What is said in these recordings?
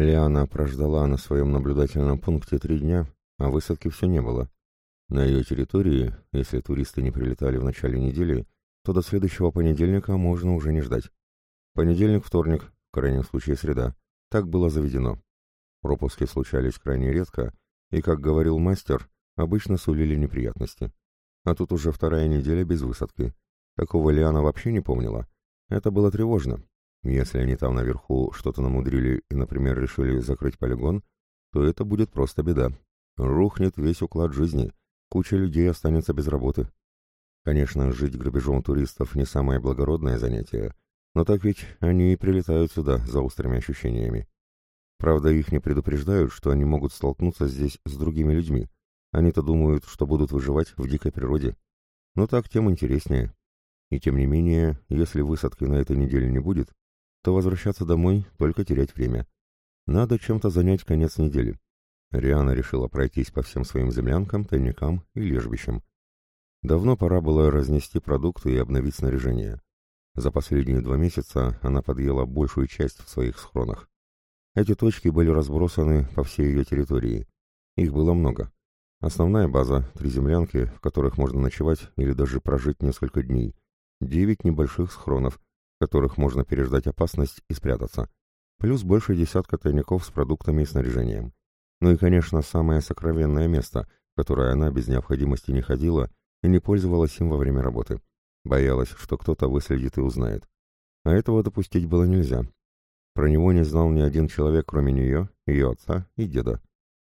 Лиана прождала на своем наблюдательном пункте три дня, а высадки все не было. На ее территории, если туристы не прилетали в начале недели, то до следующего понедельника можно уже не ждать. Понедельник, вторник, в крайнем случае среда. Так было заведено. Пропуски случались крайне редко, и, как говорил мастер, обычно сулили неприятности. А тут уже вторая неделя без высадки. Такого Лиана вообще не помнила. Это было тревожно. Если они там наверху что-то намудрили и, например, решили закрыть полигон, то это будет просто беда. Рухнет весь уклад жизни, куча людей останется без работы. Конечно, жить грабежом туристов не самое благородное занятие, но так ведь они и прилетают сюда за острыми ощущениями. Правда, их не предупреждают, что они могут столкнуться здесь с другими людьми. Они-то думают, что будут выживать в дикой природе. Но так тем интереснее. И тем не менее, если высадки на этой неделе не будет, то возвращаться домой только терять время. Надо чем-то занять конец недели. Риана решила пройтись по всем своим землянкам, тайникам и лежбищам. Давно пора было разнести продукты и обновить снаряжение. За последние два месяца она подъела большую часть в своих схронах. Эти точки были разбросаны по всей ее территории. Их было много. Основная база — три землянки, в которых можно ночевать или даже прожить несколько дней. Девять небольших схронов, которых можно переждать опасность и спрятаться. Плюс больше десятка тайников с продуктами и снаряжением. Ну и, конечно, самое сокровенное место, в которое она без необходимости не ходила и не пользовалась им во время работы. Боялась, что кто-то выследит и узнает. А этого допустить было нельзя. Про него не знал ни один человек, кроме нее, ее отца и деда.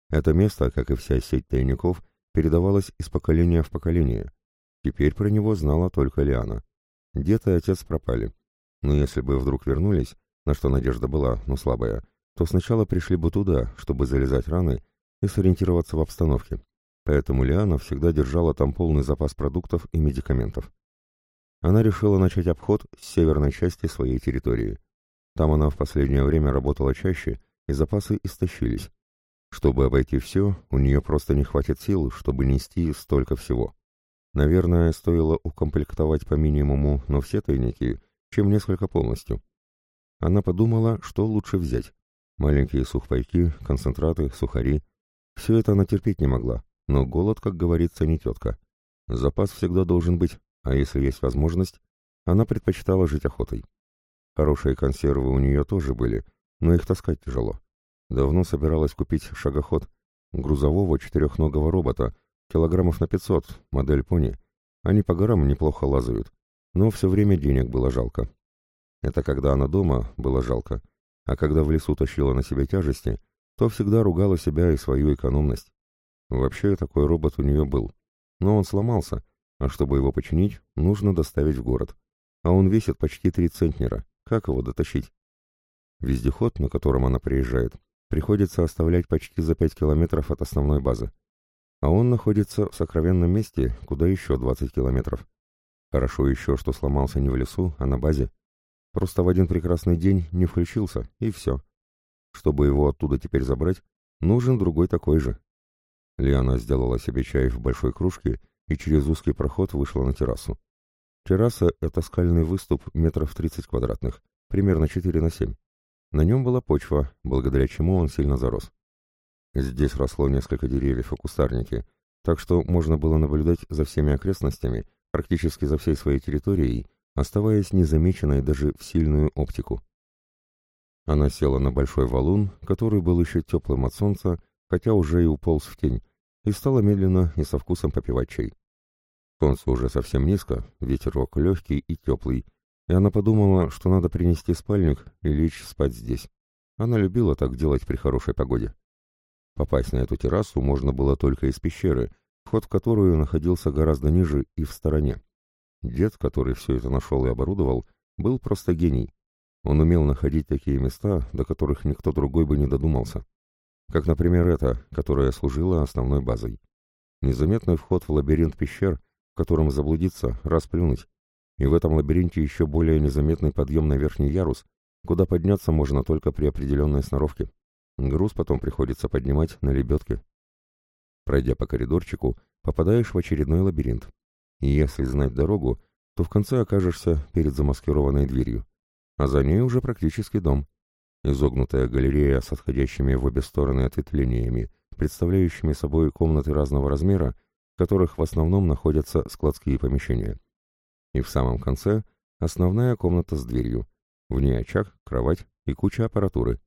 Это место, как и вся сеть тайников, передавалось из поколения в поколение. Теперь про него знала только Лиана. Дед и отец пропали. Но если бы вдруг вернулись, на что надежда была, но слабая, то сначала пришли бы туда, чтобы залезать раны и сориентироваться в обстановке. Поэтому Лиана всегда держала там полный запас продуктов и медикаментов. Она решила начать обход с северной части своей территории. Там она в последнее время работала чаще, и запасы истощились. Чтобы обойти все, у нее просто не хватит сил, чтобы нести столько всего. Наверное, стоило укомплектовать по минимуму, но все тайники, чем несколько полностью. Она подумала, что лучше взять. Маленькие сухпайки, концентраты, сухари. Все это она терпеть не могла, но голод, как говорится, не тетка. Запас всегда должен быть, а если есть возможность, она предпочитала жить охотой. Хорошие консервы у нее тоже были, но их таскать тяжело. Давно собиралась купить шагоход, грузового четырехногого робота, килограммов на пятьсот, модель пони. Они по горам неплохо лазают, но все время денег было жалко. Это когда она дома, было жалко, а когда в лесу тащила на себе тяжести, то всегда ругала себя и свою экономность. Вообще такой робот у нее был, но он сломался, а чтобы его починить, нужно доставить в город. А он весит почти три центнера. Как его дотащить? Вездеход, на котором она приезжает, приходится оставлять почти за пять километров от основной базы. А он находится в сокровенном месте, куда еще 20 километров. Хорошо еще, что сломался не в лесу, а на базе. Просто в один прекрасный день не включился, и все. Чтобы его оттуда теперь забрать, нужен другой такой же. Лиана сделала себе чай в большой кружке и через узкий проход вышла на террасу. Терраса — это скальный выступ метров 30 квадратных, примерно 4 на 7. На нем была почва, благодаря чему он сильно зарос. Здесь росло несколько деревьев и кустарники, так что можно было наблюдать за всеми окрестностями, практически за всей своей территорией, оставаясь незамеченной даже в сильную оптику. Она села на большой валун, который был еще теплым от солнца, хотя уже и уполз в тень, и стала медленно и со вкусом попивать чай. Солнце уже совсем низко, ветерок легкий и теплый, и она подумала, что надо принести спальник и лечь спать здесь. Она любила так делать при хорошей погоде. Попасть на эту террасу можно было только из пещеры, вход в которую находился гораздо ниже и в стороне. Дед, который все это нашел и оборудовал, был просто гений. Он умел находить такие места, до которых никто другой бы не додумался. Как, например, это, которая служила основной базой. Незаметный вход в лабиринт пещер — в котором заблудиться, расплюнуть. И в этом лабиринте еще более незаметный подъем на верхний ярус, куда подняться можно только при определенной сноровке. Груз потом приходится поднимать на лебедке. Пройдя по коридорчику, попадаешь в очередной лабиринт. И если знать дорогу, то в конце окажешься перед замаскированной дверью. А за ней уже практически дом. Изогнутая галерея с отходящими в обе стороны ответвлениями, представляющими собой комнаты разного размера, в которых в основном находятся складские помещения. И в самом конце основная комната с дверью. В ней очаг, кровать и куча аппаратуры.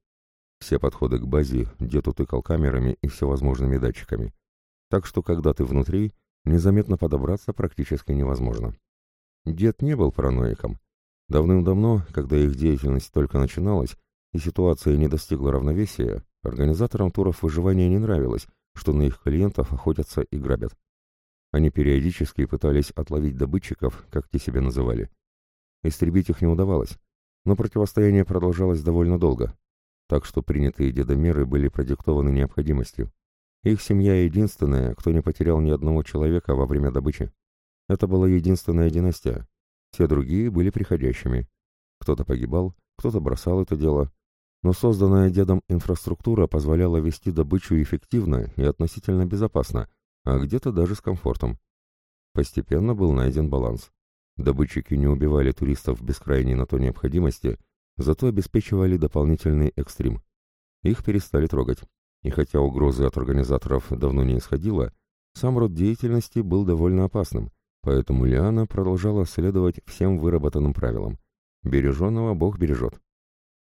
Все подходы к базе дед утыкал камерами и всевозможными датчиками. Так что, когда ты внутри, незаметно подобраться практически невозможно. Дед не был параноиком. Давным-давно, когда их деятельность только начиналась, и ситуация не достигла равновесия, организаторам туров выживания не нравилось, что на их клиентов охотятся и грабят. Они периодически пытались отловить добытчиков, как те себя называли. Истребить их не удавалось, но противостояние продолжалось довольно долго, так что принятые дедомеры были продиктованы необходимостью. Их семья единственная, кто не потерял ни одного человека во время добычи. Это была единственная династия. Все другие были приходящими. Кто-то погибал, кто-то бросал это дело. Но созданная дедом инфраструктура позволяла вести добычу эффективно и относительно безопасно, а где-то даже с комфортом. Постепенно был найден баланс. Добытчики не убивали туристов без крайней на то необходимости, зато обеспечивали дополнительный экстрим. Их перестали трогать. И хотя угрозы от организаторов давно не исходило, сам род деятельности был довольно опасным, поэтому Лиана продолжала следовать всем выработанным правилам. Береженного Бог бережет.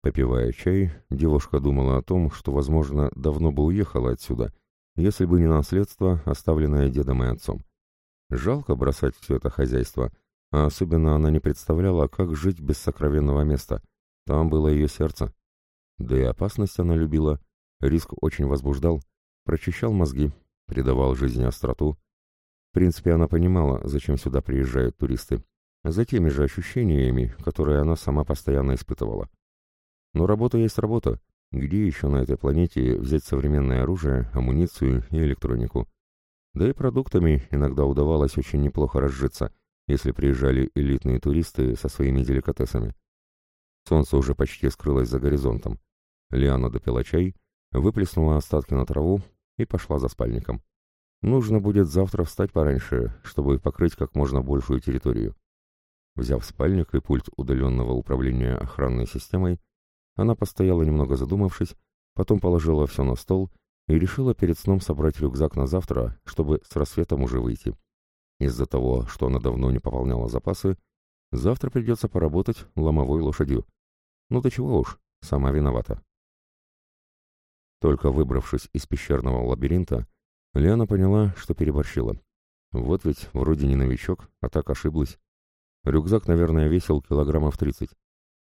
Попивая чай, девушка думала о том, что, возможно, давно бы уехала отсюда, если бы не наследство, оставленное дедом и отцом. Жалко бросать все это хозяйство, а особенно она не представляла, как жить без сокровенного места. Там было ее сердце. Да и опасность она любила, риск очень возбуждал, прочищал мозги, придавал жизни остроту. В принципе, она понимала, зачем сюда приезжают туристы, за теми же ощущениями, которые она сама постоянно испытывала. Но работа есть работа, где еще на этой планете взять современное оружие, амуницию и электронику? Да и продуктами иногда удавалось очень неплохо разжиться, если приезжали элитные туристы со своими деликатесами. Солнце уже почти скрылось за горизонтом. Лиана допила чай, выплеснула остатки на траву и пошла за спальником. Нужно будет завтра встать пораньше, чтобы покрыть как можно большую территорию. Взяв спальник и пульт удаленного управления охранной системой, она постояла немного задумавшись, потом положила все на стол и решила перед сном собрать рюкзак на завтра, чтобы с рассветом уже выйти. Из-за того, что она давно не пополняла запасы, завтра придется поработать ломовой лошадью. Ну да чего уж, сама виновата. Только выбравшись из пещерного лабиринта, Лиана поняла, что переборщила. Вот ведь вроде не новичок, а так ошиблась. Рюкзак, наверное, весил килограммов тридцать.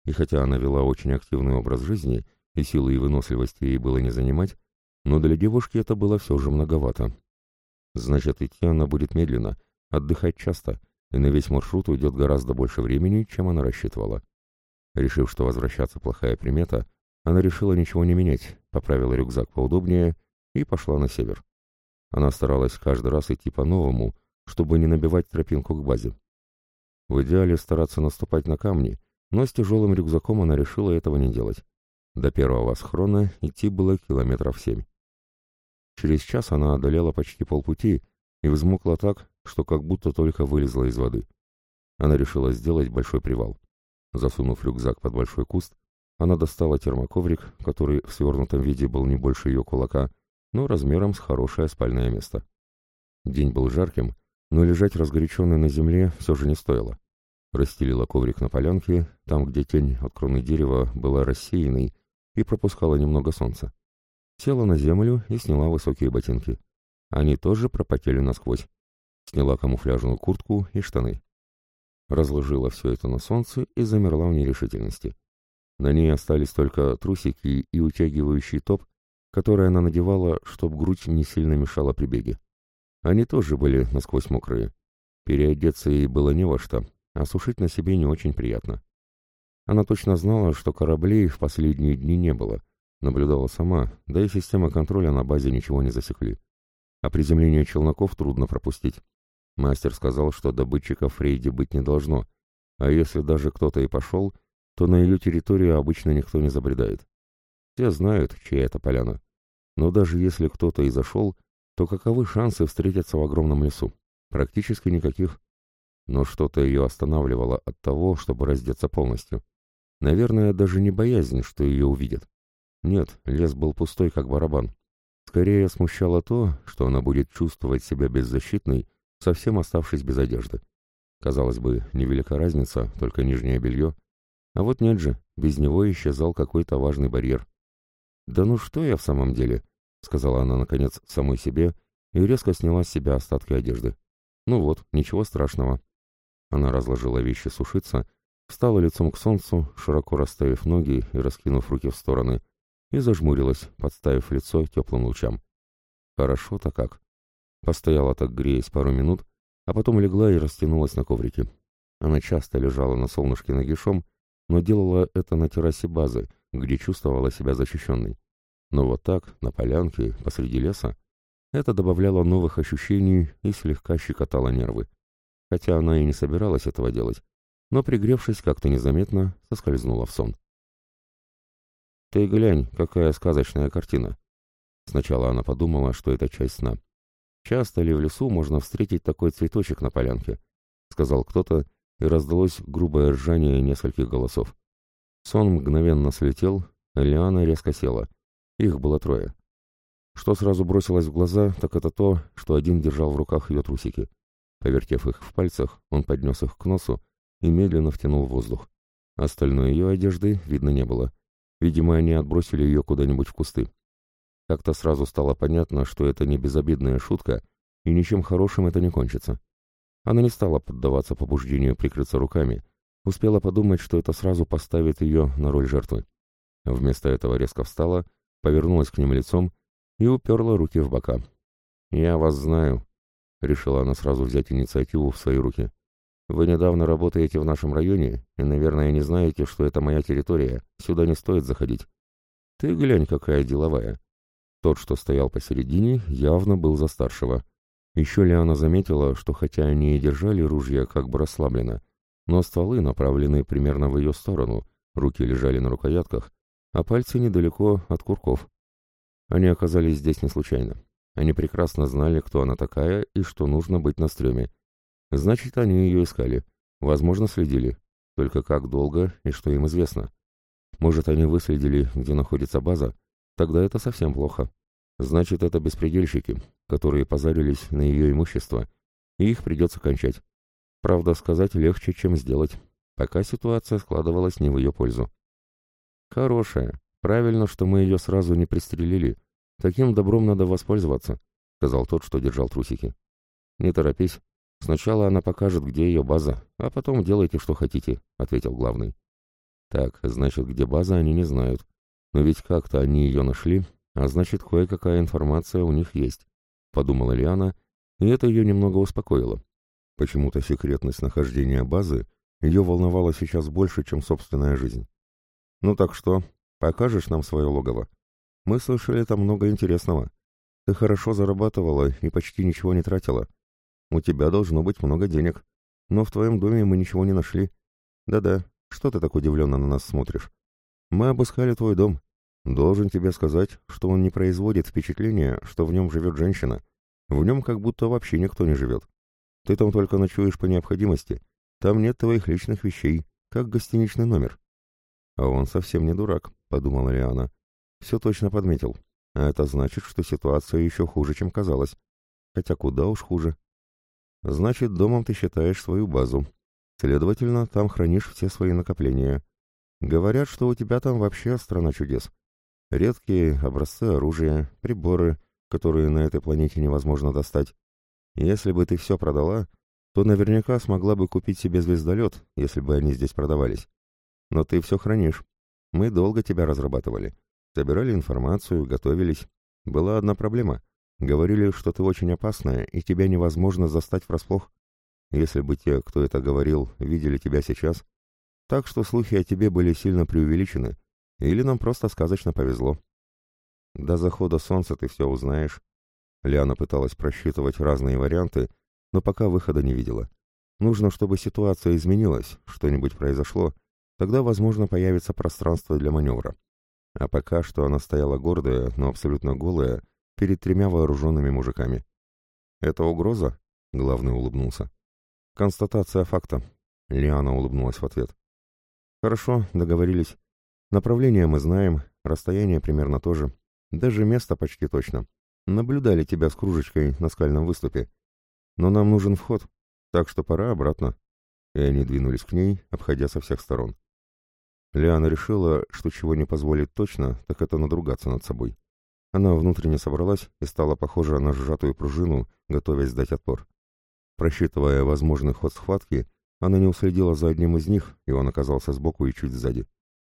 И хотя она вела очень активный образ жизни, и силы и выносливости ей было не занимать, но для девушки это было все же многовато. Значит, идти она будет медленно, отдыхать часто, и на весь маршрут уйдет гораздо больше времени, чем она рассчитывала. Решив, что возвращаться плохая примета, она решила ничего не менять, поправила рюкзак поудобнее и пошла на север. Она старалась каждый раз идти по-новому, чтобы не набивать тропинку к базе. В идеале стараться наступать на камни, но с тяжелым рюкзаком она решила этого не делать. До первого схрона идти было километров семь. Через час она одолела почти полпути и взмокла так, что как будто только вылезла из воды. Она решила сделать большой привал. Засунув рюкзак под большой куст, она достала термоковрик, который в свернутом виде был не больше ее кулака, но размером с хорошее спальное место. День был жарким, но лежать разгоряченной на земле все же не стоило. Расстелила коврик на полянке, там, где тень от кроны дерева была рассеянной и пропускала немного солнца. Села на землю и сняла высокие ботинки. Они тоже пропотели насквозь. Сняла камуфляжную куртку и штаны. Разложила все это на солнце и замерла в нерешительности. На ней остались только трусики и утягивающий топ, который она надевала, чтобы грудь не сильно мешала при беге. Они тоже были насквозь мокрые. Переодеться ей было не во что, а сушить на себе не очень приятно. Она точно знала, что кораблей в последние дни не было, наблюдала сама, да и система контроля на базе ничего не засекли. А приземление челноков трудно пропустить. Мастер сказал, что добытчиков в рейде быть не должно, а если даже кто-то и пошел, то на ее территорию обычно никто не забредает. Все знают, чья это поляна. Но даже если кто-то и зашел, то каковы шансы встретиться в огромном лесу? Практически никаких но что-то ее останавливало от того, чтобы раздеться полностью. Наверное, даже не боязнь, что ее увидят. Нет, лес был пустой, как барабан. Скорее смущало то, что она будет чувствовать себя беззащитной, совсем оставшись без одежды. Казалось бы, невелика разница, только нижнее белье. А вот нет же, без него исчезал какой-то важный барьер. «Да ну что я в самом деле?» — сказала она, наконец, самой себе и резко сняла с себя остатки одежды. «Ну вот, ничего страшного». Она разложила вещи сушиться, встала лицом к солнцу, широко расставив ноги и раскинув руки в стороны, и зажмурилась, подставив лицо теплым лучам. Хорошо-то как. Постояла так, греясь пару минут, а потом легла и растянулась на коврике. Она часто лежала на солнышке нагишом, но делала это на террасе базы, где чувствовала себя защищенной. Но вот так, на полянке, посреди леса, это добавляло новых ощущений и слегка щекотало нервы. Хотя она и не собиралась этого делать, но, пригревшись как-то незаметно, соскользнула в сон. «Ты глянь, какая сказочная картина!» Сначала она подумала, что это часть сна. «Часто ли в лесу можно встретить такой цветочек на полянке?» — сказал кто-то, и раздалось грубое ржание нескольких голосов. Сон мгновенно слетел, а Лиана резко села. Их было трое. Что сразу бросилось в глаза, так это то, что один держал в руках ее трусики. Повертев их в пальцах, он поднес их к носу и медленно втянул воздух. Остальной ее одежды видно не было. Видимо, они отбросили ее куда-нибудь в кусты. Как-то сразу стало понятно, что это не безобидная шутка, и ничем хорошим это не кончится. Она не стала поддаваться побуждению прикрыться руками, успела подумать, что это сразу поставит ее на роль жертвы. Вместо этого резко встала, повернулась к ним лицом и уперла руки в бока. «Я вас знаю», — решила она сразу взять инициативу в свои руки. Вы недавно работаете в нашем районе и, наверное, не знаете, что это моя территория. Сюда не стоит заходить. Ты глянь, какая деловая. Тот, что стоял посередине, явно был за старшего. Еще Лиана заметила, что хотя они и держали ружья как бы расслабленно, но стволы направлены примерно в ее сторону, руки лежали на рукоятках, а пальцы недалеко от курков. Они оказались здесь не случайно. Они прекрасно знали, кто она такая и что нужно быть на стреме. Значит, они ее искали. Возможно, следили. Только как долго и что им известно. Может, они выследили, где находится база? Тогда это совсем плохо. Значит, это беспредельщики, которые позарились на ее имущество, и их придется кончать. Правда, сказать легче, чем сделать, пока ситуация складывалась не в ее пользу. «Хорошая. Правильно, что мы ее сразу не пристрелили. Таким добром надо воспользоваться», — сказал тот, что держал трусики. «Не торопись. «Сначала она покажет, где ее база, а потом делайте, что хотите», — ответил главный. «Так, значит, где база, они не знают. Но ведь как-то они ее нашли, а значит, кое-какая информация у них есть», — подумала Лиана, и это ее немного успокоило. Почему-то секретность нахождения базы ее волновала сейчас больше, чем собственная жизнь. «Ну так что, покажешь нам свое логово? Мы слышали там много интересного. Ты хорошо зарабатывала и почти ничего не тратила». У тебя должно быть много денег. Но в твоем доме мы ничего не нашли. Да-да, что ты так удивленно на нас смотришь? Мы обыскали твой дом. Должен тебе сказать, что он не производит впечатления, что в нем живет женщина. В нем как будто вообще никто не живет. Ты там только ночуешь по необходимости. Там нет твоих личных вещей, как гостиничный номер. А он совсем не дурак, подумала Лиана. Все точно подметил. А это значит, что ситуация еще хуже, чем казалось. Хотя куда уж хуже. Значит, домом ты считаешь свою базу. Следовательно, там хранишь все свои накопления. Говорят, что у тебя там вообще страна чудес. Редкие образцы оружия, приборы, которые на этой планете невозможно достать. Если бы ты все продала, то наверняка смогла бы купить себе звездолет, если бы они здесь продавались. Но ты все хранишь. Мы долго тебя разрабатывали. Собирали информацию, готовились. Была одна проблема. Говорили, что ты очень опасная, и тебя невозможно застать врасплох. Если бы те, кто это говорил, видели тебя сейчас, так что слухи о тебе были сильно преувеличены, или нам просто сказочно повезло. До захода солнца ты все узнаешь. Лиана пыталась просчитывать разные варианты, но пока выхода не видела. Нужно, чтобы ситуация изменилась, что-нибудь произошло, тогда, возможно, появится пространство для маневра. А пока что она стояла гордая, но абсолютно голая, перед тремя вооруженными мужиками. «Это угроза?» — главный улыбнулся. «Констатация факта». Лиана улыбнулась в ответ. Хорошо, договорились. Направление мы знаем, расстояние примерно тоже. Даже место почти точно. Наблюдали тебя с кружечкой на скальном выступе. Но нам нужен вход, так что пора обратно. И они двинулись к ней, обходя со всех сторон. Лиана решила, что чего не позволит точно, так это надругаться над собой. Она внутренне собралась и стала похожа на сжатую пружину, готовясь дать отпор. Просчитывая возможный ход схватки, она не уследила за одним из них, и он оказался сбоку и чуть сзади.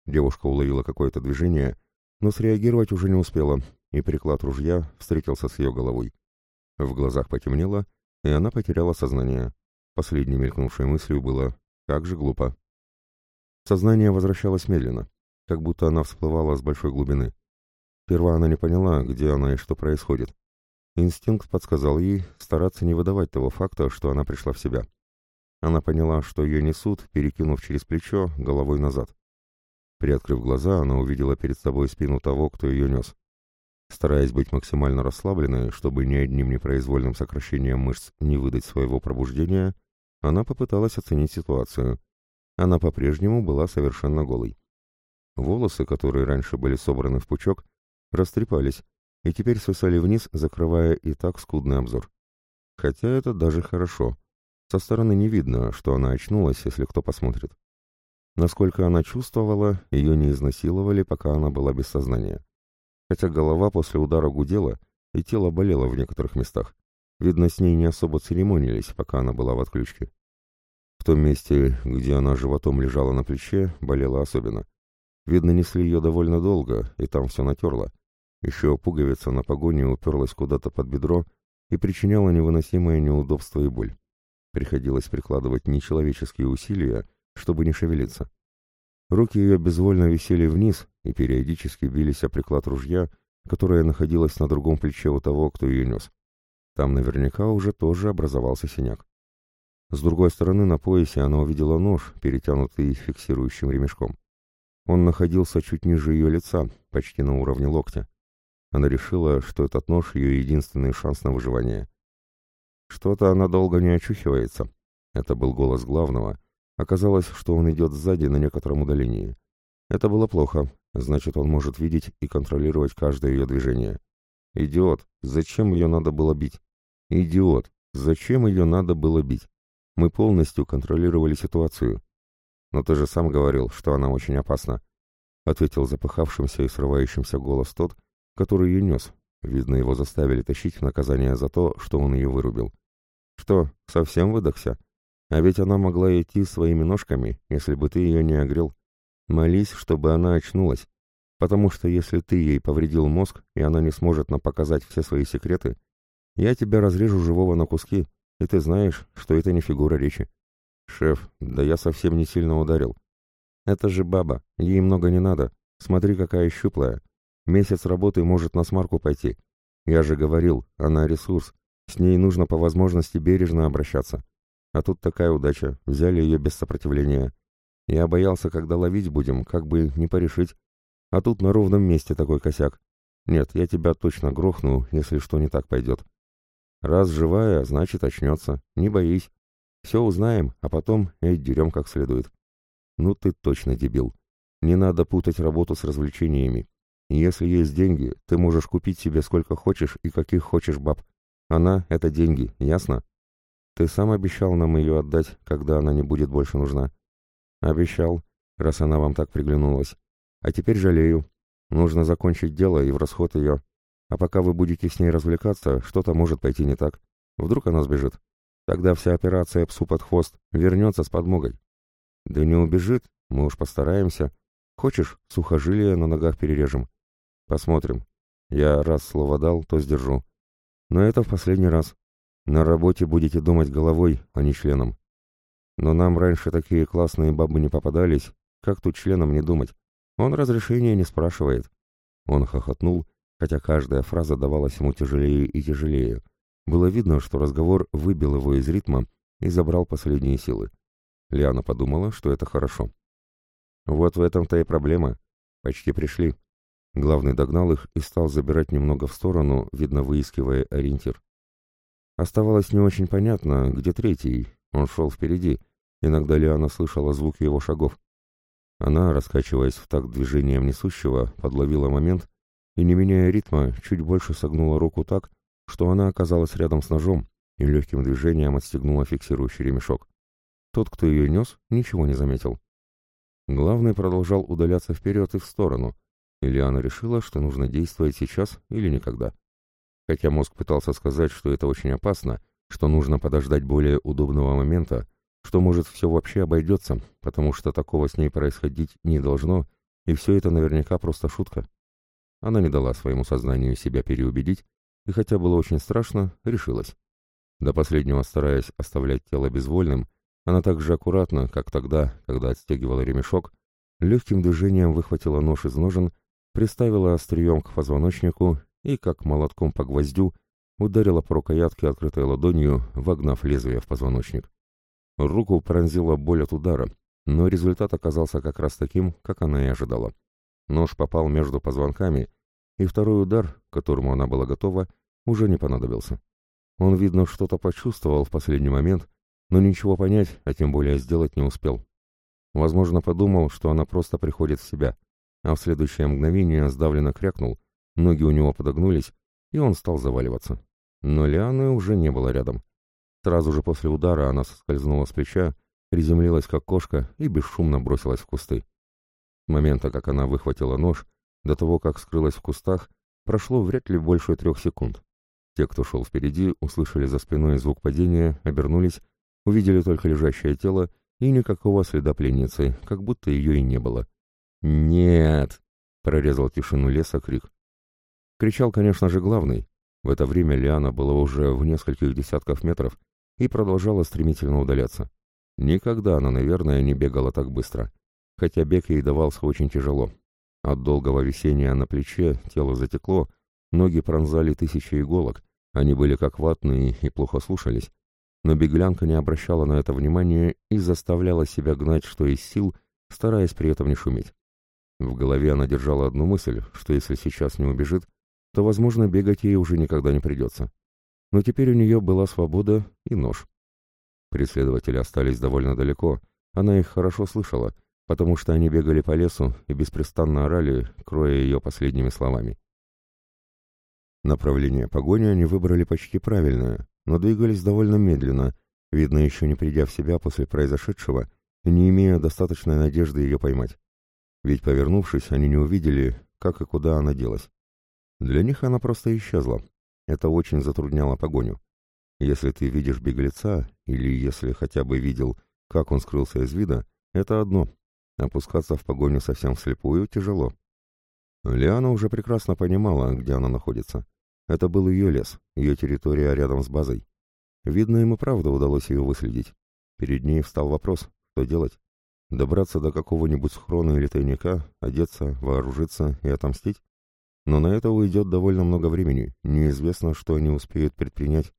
Девушка уловила какое-то движение, но среагировать уже не успела, и приклад ружья встретился с ее головой. В глазах потемнело, и она потеряла сознание. Последней мелькнувшей мыслью было «как же глупо». Сознание возвращалось медленно, как будто она всплывала с большой глубины. Сперва она не поняла, где она и что происходит. Инстинкт подсказал ей стараться не выдавать того факта, что она пришла в себя. Она поняла, что ее несут, перекинув через плечо, головой назад. Приоткрыв глаза, она увидела перед собой спину того, кто ее нес. Стараясь быть максимально расслабленной, чтобы ни одним непроизвольным сокращением мышц не выдать своего пробуждения, она попыталась оценить ситуацию. Она по-прежнему была совершенно голой. Волосы, которые раньше были собраны в пучок, растрепались и теперь свисали вниз, закрывая и так скудный обзор. Хотя это даже хорошо. Со стороны не видно, что она очнулась, если кто посмотрит. Насколько она чувствовала, ее не изнасиловали, пока она была без сознания. Хотя голова после удара гудела, и тело болело в некоторых местах. Видно, с ней не особо церемонились, пока она была в отключке. В том месте, где она животом лежала на плече, болело особенно. Видно, несли ее довольно долго, и там все натерло. Еще пуговица на погоне уперлась куда-то под бедро и причиняла невыносимое неудобство и боль. Приходилось прикладывать нечеловеческие усилия, чтобы не шевелиться. Руки ее безвольно висели вниз и периодически бились о приклад ружья, которое находилось на другом плече у того, кто ее нес. Там наверняка уже тоже образовался синяк. С другой стороны на поясе она увидела нож, перетянутый фиксирующим ремешком. Он находился чуть ниже ее лица, почти на уровне локтя. Она решила, что этот нож — ее единственный шанс на выживание. Что-то она долго не очухивается. Это был голос главного. Оказалось, что он идет сзади на некотором удалении. Это было плохо. Значит, он может видеть и контролировать каждое ее движение. Идиот, зачем ее надо было бить? Идиот, зачем ее надо было бить? Мы полностью контролировали ситуацию. Но ты же сам говорил, что она очень опасна. Ответил запыхавшимся и срывающимся голос тот, который ее нес. Видно, его заставили тащить в наказание за то, что он ее вырубил. Что, совсем выдохся? А ведь она могла идти своими ножками, если бы ты ее не огрел. Молись, чтобы она очнулась. Потому что если ты ей повредил мозг, и она не сможет нам показать все свои секреты, я тебя разрежу живого на куски, и ты знаешь, что это не фигура речи. Шеф, да я совсем не сильно ударил. Это же баба, ей много не надо. Смотри, какая щуплая. Месяц работы может на смарку пойти. Я же говорил, она ресурс. С ней нужно по возможности бережно обращаться. А тут такая удача, взяли ее без сопротивления. Я боялся, когда ловить будем, как бы не порешить. А тут на ровном месте такой косяк. Нет, я тебя точно грохну, если что не так пойдет. Раз живая, значит очнется. Не боись. Все узнаем, а потом и отдерем как следует. Ну ты точно дебил. Не надо путать работу с развлечениями. Если есть деньги, ты можешь купить себе сколько хочешь и каких хочешь баб. Она — это деньги, ясно? Ты сам обещал нам ее отдать, когда она не будет больше нужна. Обещал, раз она вам так приглянулась. А теперь жалею. Нужно закончить дело и в расход ее. А пока вы будете с ней развлекаться, что-то может пойти не так. Вдруг она сбежит. Тогда вся операция «Псу под хвост» вернется с подмогой. Да не убежит, мы уж постараемся. Хочешь, сухожилие на ногах перережем. Посмотрим. Я раз слово дал, то сдержу. Но это в последний раз. На работе будете думать головой, а не членом. Но нам раньше такие классные бабы не попадались. Как тут членом не думать? Он разрешения не спрашивает. Он хохотнул, хотя каждая фраза давалась ему тяжелее и тяжелее. Было видно, что разговор выбил его из ритма и забрал последние силы. Лиана подумала, что это хорошо. Вот в этом-то и проблема. Почти пришли. Главный догнал их и стал забирать немного в сторону, видно выискивая ориентир. Оставалось не очень понятно, где третий. Он шел впереди. Иногда Лиана слышала звук его шагов. Она, раскачиваясь в такт движением несущего, подловила момент и, не меняя ритма, чуть больше согнула руку так, что она оказалась рядом с ножом и легким движением отстегнула фиксирующий ремешок. Тот, кто ее нес, ничего не заметил. Главный продолжал удаляться вперед и в сторону, и Лиана решила, что нужно действовать сейчас или никогда. Хотя мозг пытался сказать, что это очень опасно, что нужно подождать более удобного момента, что, может, все вообще обойдется, потому что такого с ней происходить не должно, и все это наверняка просто шутка. Она не дала своему сознанию себя переубедить, и хотя было очень страшно, решилась. До последнего стараясь оставлять тело безвольным, она так же аккуратно, как тогда, когда отстегивала ремешок, легким движением выхватила нож из ножен, приставила острием к позвоночнику и, как молотком по гвоздю, ударила по рукоятке открытой ладонью, вогнав лезвие в позвоночник. Руку пронзила боль от удара, но результат оказался как раз таким, как она и ожидала. Нож попал между позвонками, и второй удар, к которому она была готова, уже не понадобился. Он, видно, что-то почувствовал в последний момент, но ничего понять, а тем более сделать не успел. Возможно, подумал, что она просто приходит в себя, а в следующее мгновение сдавленно крякнул, ноги у него подогнулись, и он стал заваливаться. Но Лианы уже не было рядом. Сразу же после удара она соскользнула с плеча, приземлилась как кошка и бесшумно бросилась в кусты. С момента, как она выхватила нож, до того, как скрылась в кустах, прошло вряд ли больше трех секунд. Те, кто шел впереди, услышали за спиной звук падения, обернулись, увидели только лежащее тело и никакого следа пленницы, как будто ее и не было. «Нет!» — прорезал тишину леса крик. Кричал, конечно же, главный. В это время Лиана была уже в нескольких десятков метров и продолжала стремительно удаляться. Никогда она, наверное, не бегала так быстро, хотя бег ей давался очень тяжело. От долгого висения на плече тело затекло, ноги пронзали тысячи иголок, они были как ватные и плохо слушались, но беглянка не обращала на это внимания и заставляла себя гнать что из сил, стараясь при этом не шуметь. В голове она держала одну мысль, что если сейчас не убежит, то, возможно, бегать ей уже никогда не придется. Но теперь у нее была свобода и нож. Преследователи остались довольно далеко, она их хорошо слышала, потому что они бегали по лесу и беспрестанно орали, кроя ее последними словами. Направление погони они выбрали почти правильное, но двигались довольно медленно, видно, еще не придя в себя после произошедшего и не имея достаточной надежды ее поймать. Ведь, повернувшись, они не увидели, как и куда она делась. Для них она просто исчезла. Это очень затрудняло погоню. Если ты видишь беглеца, или если хотя бы видел, как он скрылся из вида, это одно. Опускаться в погоню совсем вслепую тяжело. Лиана уже прекрасно понимала, где она находится. Это был ее лес, ее территория рядом с базой. Видно, им и правда удалось ее выследить. Перед ней встал вопрос, что делать? Добраться до какого-нибудь схрона или тайника, одеться, вооружиться и отомстить? Но на это уйдет довольно много времени, неизвестно, что они успеют предпринять.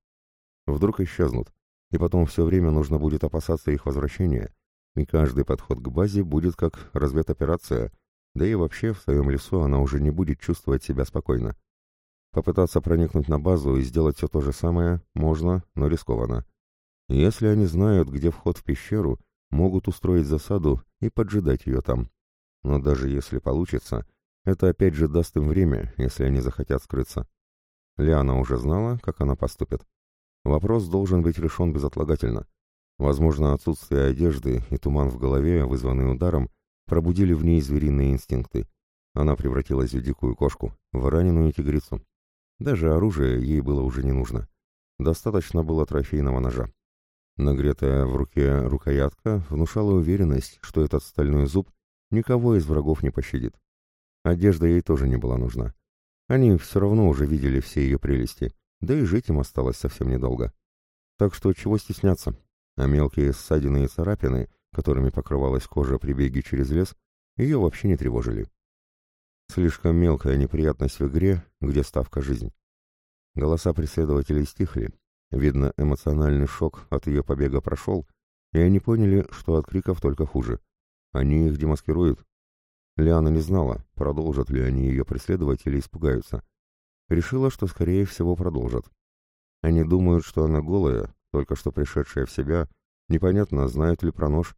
Вдруг исчезнут, и потом все время нужно будет опасаться их возвращения, и каждый подход к базе будет как разведоперация, да и вообще в своем лесу она уже не будет чувствовать себя спокойно. Попытаться проникнуть на базу и сделать все то же самое можно, но рискованно. Если они знают, где вход в пещеру, могут устроить засаду и поджидать ее там. Но даже если получится, это опять же даст им время, если они захотят скрыться. Лиана уже знала, как она поступит. Вопрос должен быть решен безотлагательно. Возможно, отсутствие одежды и туман в голове, вызванный ударом, пробудили в ней звериные инстинкты. Она превратилась в дикую кошку, в раненую тигрицу. Даже оружие ей было уже не нужно. Достаточно было трофейного ножа. Нагретая в руке рукоятка внушала уверенность, что этот стальной зуб никого из врагов не пощадит. Одежда ей тоже не была нужна. Они все равно уже видели все ее прелести, да и жить им осталось совсем недолго. Так что чего стесняться? А мелкие ссадины и царапины, которыми покрывалась кожа при беге через лес, ее вообще не тревожили. Слишком мелкая неприятность в игре, где ставка жизнь. Голоса преследователей стихли. Видно, эмоциональный шок от ее побега прошел, и они поняли, что от криков только хуже. Они их демаскируют, Лиана не знала, продолжат ли они ее преследовать или испугаются. Решила, что скорее всего продолжат. Они думают, что она голая, только что пришедшая в себя, непонятно, знают ли про нож.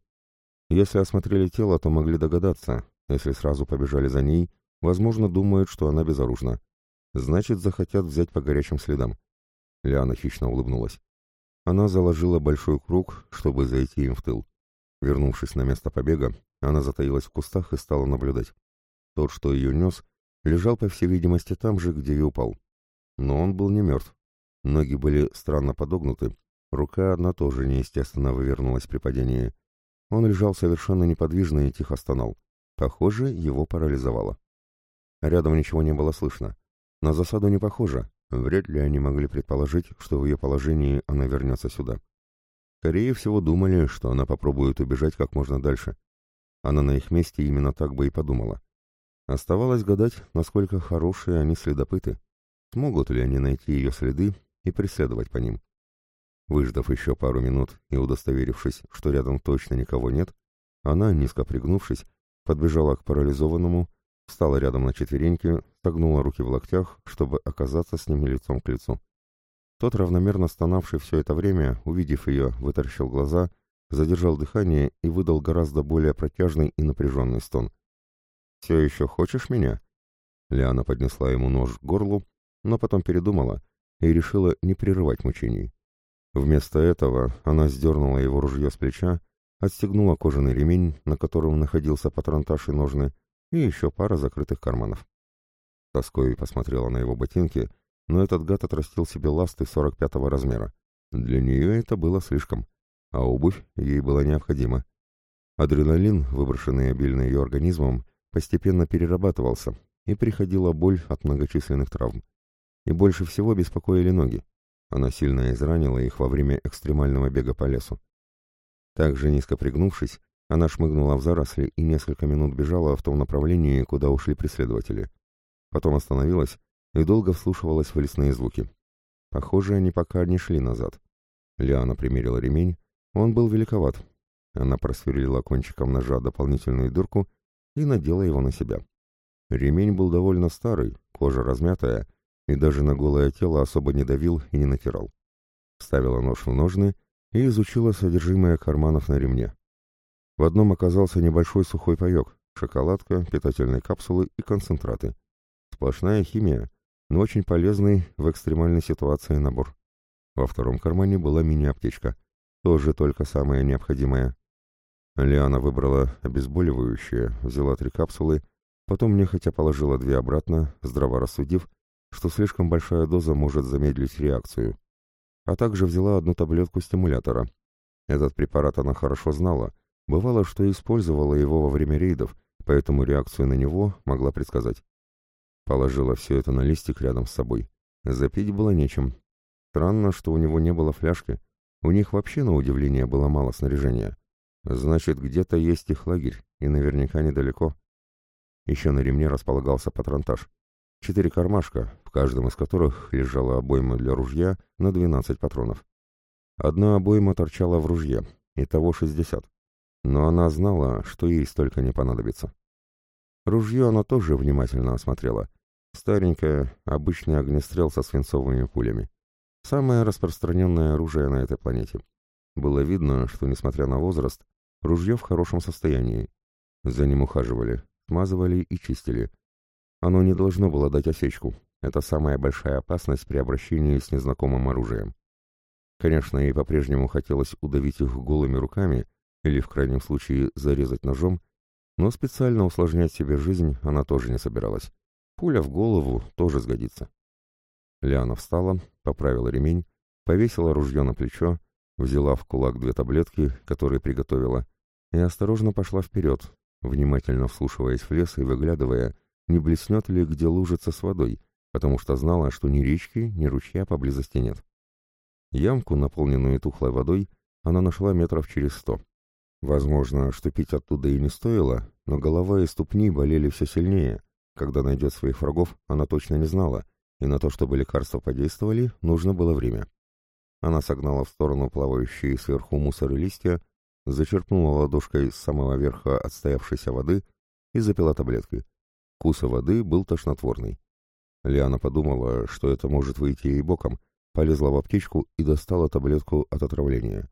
Если осмотрели тело, то могли догадаться. Если сразу побежали за ней, возможно, думают, что она безоружна. Значит, захотят взять по горячим следам. Лиана хищно улыбнулась. Она заложила большой круг, чтобы зайти им в тыл. Вернувшись на место побега, она затаилась в кустах и стала наблюдать. Тот, что ее нес, лежал, по всей видимости, там же, где и упал. Но он был не мертв. Ноги были странно подогнуты, рука одна тоже неестественно вывернулась при падении. Он лежал совершенно неподвижно и тихо стонал. Похоже, его парализовало. Рядом ничего не было слышно. На засаду не похоже. Вряд ли они могли предположить, что в ее положении она вернется сюда. Скорее всего, думали, что она попробует убежать как можно дальше. Она на их месте именно так бы и подумала. Оставалось гадать, насколько хорошие они следопыты. Смогут ли они найти ее следы и преследовать по ним? Выждав еще пару минут и удостоверившись, что рядом точно никого нет, она, низко пригнувшись, подбежала к парализованному, встала рядом на четвереньки, согнула руки в локтях, чтобы оказаться с ними лицом к лицу. Тот, равномерно стонавший все это время, увидев ее, вытаращил глаза, задержал дыхание и выдал гораздо более протяжный и напряженный стон — «Все еще хочешь меня?» Лиана поднесла ему нож к горлу, но потом передумала и решила не прерывать мучений. Вместо этого она сдернула его ружье с плеча, отстегнула кожаный ремень, на котором находился патронтаж и ножны, и еще пара закрытых карманов. Тоской посмотрела на его ботинки, но этот гад отрастил себе ласты 45-го размера. Для нее это было слишком, а обувь ей была необходима. Адреналин, выброшенный обильно ее организмом, постепенно перерабатывался, и приходила боль от многочисленных травм. И больше всего беспокоили ноги. Она сильно изранила их во время экстремального бега по лесу. Также низко пригнувшись, она шмыгнула в заросли и несколько минут бежала в том направлении, куда ушли преследователи. Потом остановилась и долго вслушивалась в лесные звуки. Похоже, они пока не шли назад. Лиана примерила ремень, он был великоват. Она просверлила кончиком ножа дополнительную дырку и надела его на себя. Ремень был довольно старый, кожа размятая, и даже на голое тело особо не давил и не натирал. Вставила нож в ножны и изучила содержимое карманов на ремне. В одном оказался небольшой сухой паек, шоколадка, питательные капсулы и концентраты. Сплошная химия, но очень полезный в экстремальной ситуации набор. Во втором кармане была мини-аптечка, тоже только самое необходимое. Лиана выбрала обезболивающее, взяла три капсулы, потом нехотя положила две обратно, здраво рассудив, что слишком большая доза может замедлить реакцию. А также взяла одну таблетку стимулятора. Этот препарат она хорошо знала, бывало, что использовала его во время рейдов, поэтому реакцию на него могла предсказать. Положила все это на листик рядом с собой. Запить было нечем. Странно, что у него не было фляжки. У них вообще, на удивление, было мало снаряжения. Значит, где-то есть их лагерь, и наверняка недалеко. Еще на ремне располагался патронтаж. Четыре кармашка, в каждом из которых лежала обойма для ружья на 12 патронов. Одна обойма торчала в ружье, и того 60. Но она знала, что ей столько не понадобится. Ружье она тоже внимательно осмотрела. Старенькое, обычный огнестрел со свинцовыми пулями. Самое распространенное оружие на этой планете. Было видно, что, несмотря на возраст, Ружье в хорошем состоянии. За ним ухаживали, смазывали и чистили. Оно не должно было дать осечку. Это самая большая опасность при обращении с незнакомым оружием. Конечно, ей по-прежнему хотелось удавить их голыми руками или, в крайнем случае, зарезать ножом, но специально усложнять себе жизнь она тоже не собиралась. Пуля в голову тоже сгодится. Лиана встала, поправила ремень, повесила ружье на плечо, взяла в кулак две таблетки, которые приготовила, и осторожно пошла вперед, внимательно вслушиваясь в лес и выглядывая, не блеснет ли где лужица с водой, потому что знала, что ни речки, ни ручья поблизости нет. Ямку, наполненную тухлой водой, она нашла метров через сто. Возможно, что пить оттуда и не стоило, но голова и ступни болели все сильнее. Когда найдет своих врагов, она точно не знала, и на то, чтобы лекарства подействовали, нужно было время. Она согнала в сторону плавающие сверху мусор и листья, зачерпнула ладошкой с самого верха отстоявшейся воды и запила таблетки. Вкус воды был тошнотворный. Лиана подумала, что это может выйти ей боком, полезла в аптечку и достала таблетку от отравления.